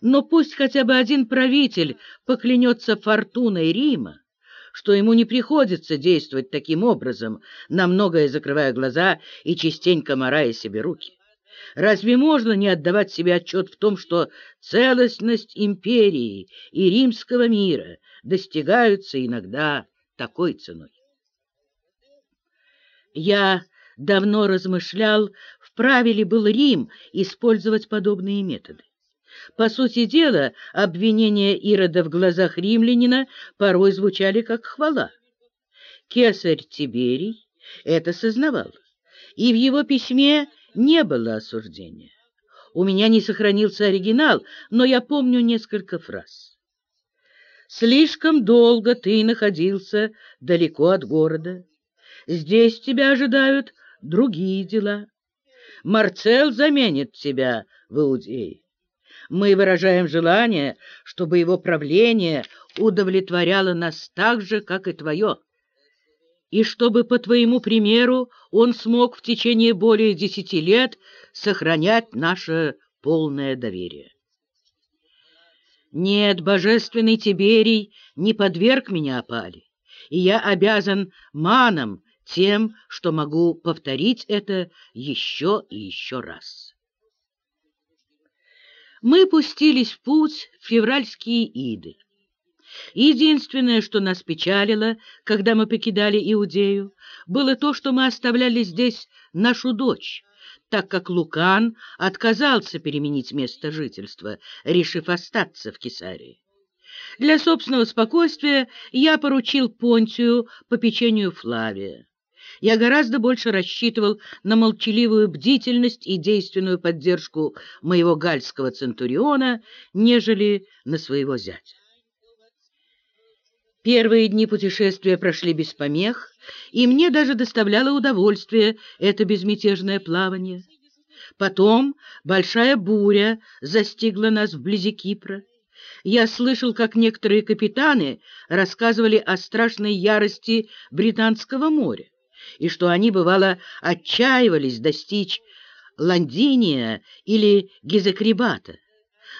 Но пусть хотя бы один правитель поклянется фортуной Рима, что ему не приходится действовать таким образом, на многое закрывая глаза и частенько морая себе руки. Разве можно не отдавать себе отчет в том, что целостность империи и римского мира достигаются иногда такой ценой? Я давно размышлял, вправе ли был Рим использовать подобные методы. По сути дела, обвинения Ирода в глазах римлянина порой звучали как хвала. Кесарь Тиберий это сознавал, и в его письме не было осуждения. У меня не сохранился оригинал, но я помню несколько фраз. «Слишком долго ты находился далеко от города. Здесь тебя ожидают другие дела. Марцел заменит тебя в Иудее. Мы выражаем желание, чтобы его правление удовлетворяло нас так же, как и твое, и чтобы, по твоему примеру, он смог в течение более десяти лет сохранять наше полное доверие. Нет, божественный Тиберий не подверг меня опале, и я обязан манам тем, что могу повторить это еще и еще раз. Мы пустились в путь в февральские иды. Единственное, что нас печалило, когда мы покидали Иудею, было то, что мы оставляли здесь нашу дочь, так как Лукан отказался переменить место жительства, решив остаться в Кесарии. Для собственного спокойствия я поручил Понтию по печенью Флавия. Я гораздо больше рассчитывал на молчаливую бдительность и действенную поддержку моего гальского центуриона, нежели на своего зятя. Первые дни путешествия прошли без помех, и мне даже доставляло удовольствие это безмятежное плавание. Потом большая буря застигла нас вблизи Кипра. Я слышал, как некоторые капитаны рассказывали о страшной ярости Британского моря, и что они, бывало, отчаивались достичь Ландиния или Гизекрибата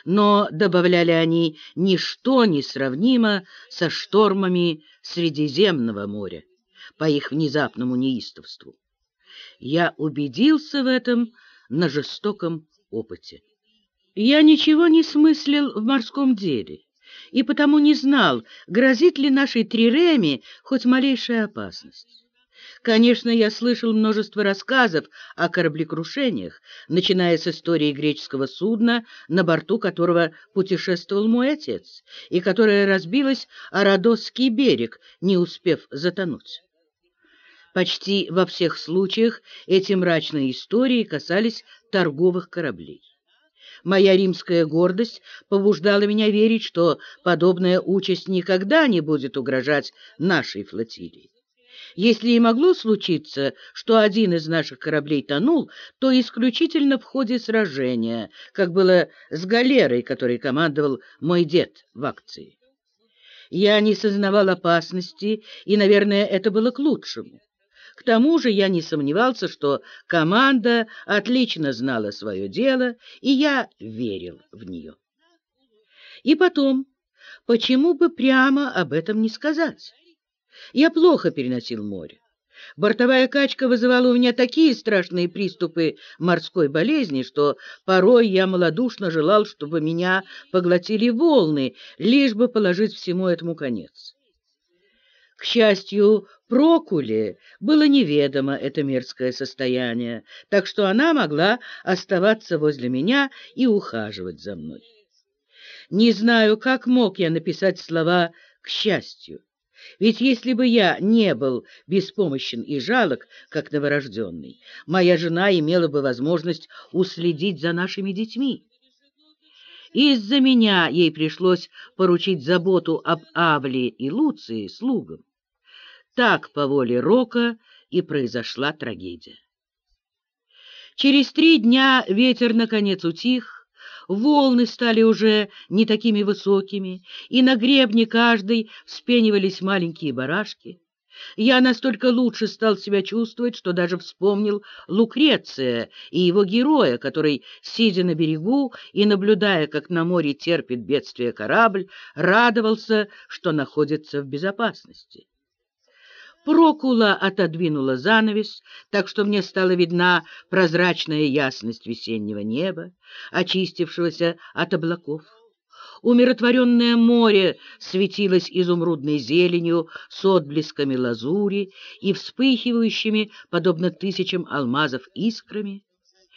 но, добавляли они, ничто не сравнимо со штормами Средиземного моря по их внезапному неистовству. Я убедился в этом на жестоком опыте. Я ничего не смыслил в морском деле и потому не знал, грозит ли нашей Триреме хоть малейшая опасность. Конечно, я слышал множество рассказов о кораблекрушениях, начиная с истории греческого судна, на борту которого путешествовал мой отец, и которое разбилось о Родосский берег, не успев затонуть. Почти во всех случаях эти мрачные истории касались торговых кораблей. Моя римская гордость побуждала меня верить, что подобная участь никогда не будет угрожать нашей флотилии. Если и могло случиться, что один из наших кораблей тонул, то исключительно в ходе сражения, как было с галерой, которой командовал мой дед в акции. Я не сознавал опасности, и, наверное, это было к лучшему. К тому же я не сомневался, что команда отлично знала свое дело, и я верил в нее. И потом, почему бы прямо об этом не сказать? Я плохо переносил море. Бортовая качка вызывала у меня такие страшные приступы морской болезни, что порой я малодушно желал, чтобы меня поглотили волны, лишь бы положить всему этому конец. К счастью, Прокуле было неведомо это мерзкое состояние, так что она могла оставаться возле меня и ухаживать за мной. Не знаю, как мог я написать слова «к счастью». Ведь если бы я не был беспомощен и жалок, как новорожденный, моя жена имела бы возможность уследить за нашими детьми. Из-за меня ей пришлось поручить заботу об Авле и Луции слугам. Так, по воле Рока, и произошла трагедия. Через три дня ветер, наконец, утих, волны стали уже не такими высокими, и на гребне каждой вспенивались маленькие барашки. Я настолько лучше стал себя чувствовать, что даже вспомнил Лукреция и его героя, который, сидя на берегу и наблюдая, как на море терпит бедствие корабль, радовался, что находится в безопасности. Прокула отодвинула занавес, так что мне стала видна прозрачная ясность весеннего неба, очистившегося от облаков. Умиротворенное море светилось изумрудной зеленью с отблесками лазури и вспыхивающими, подобно тысячам алмазов, искрами.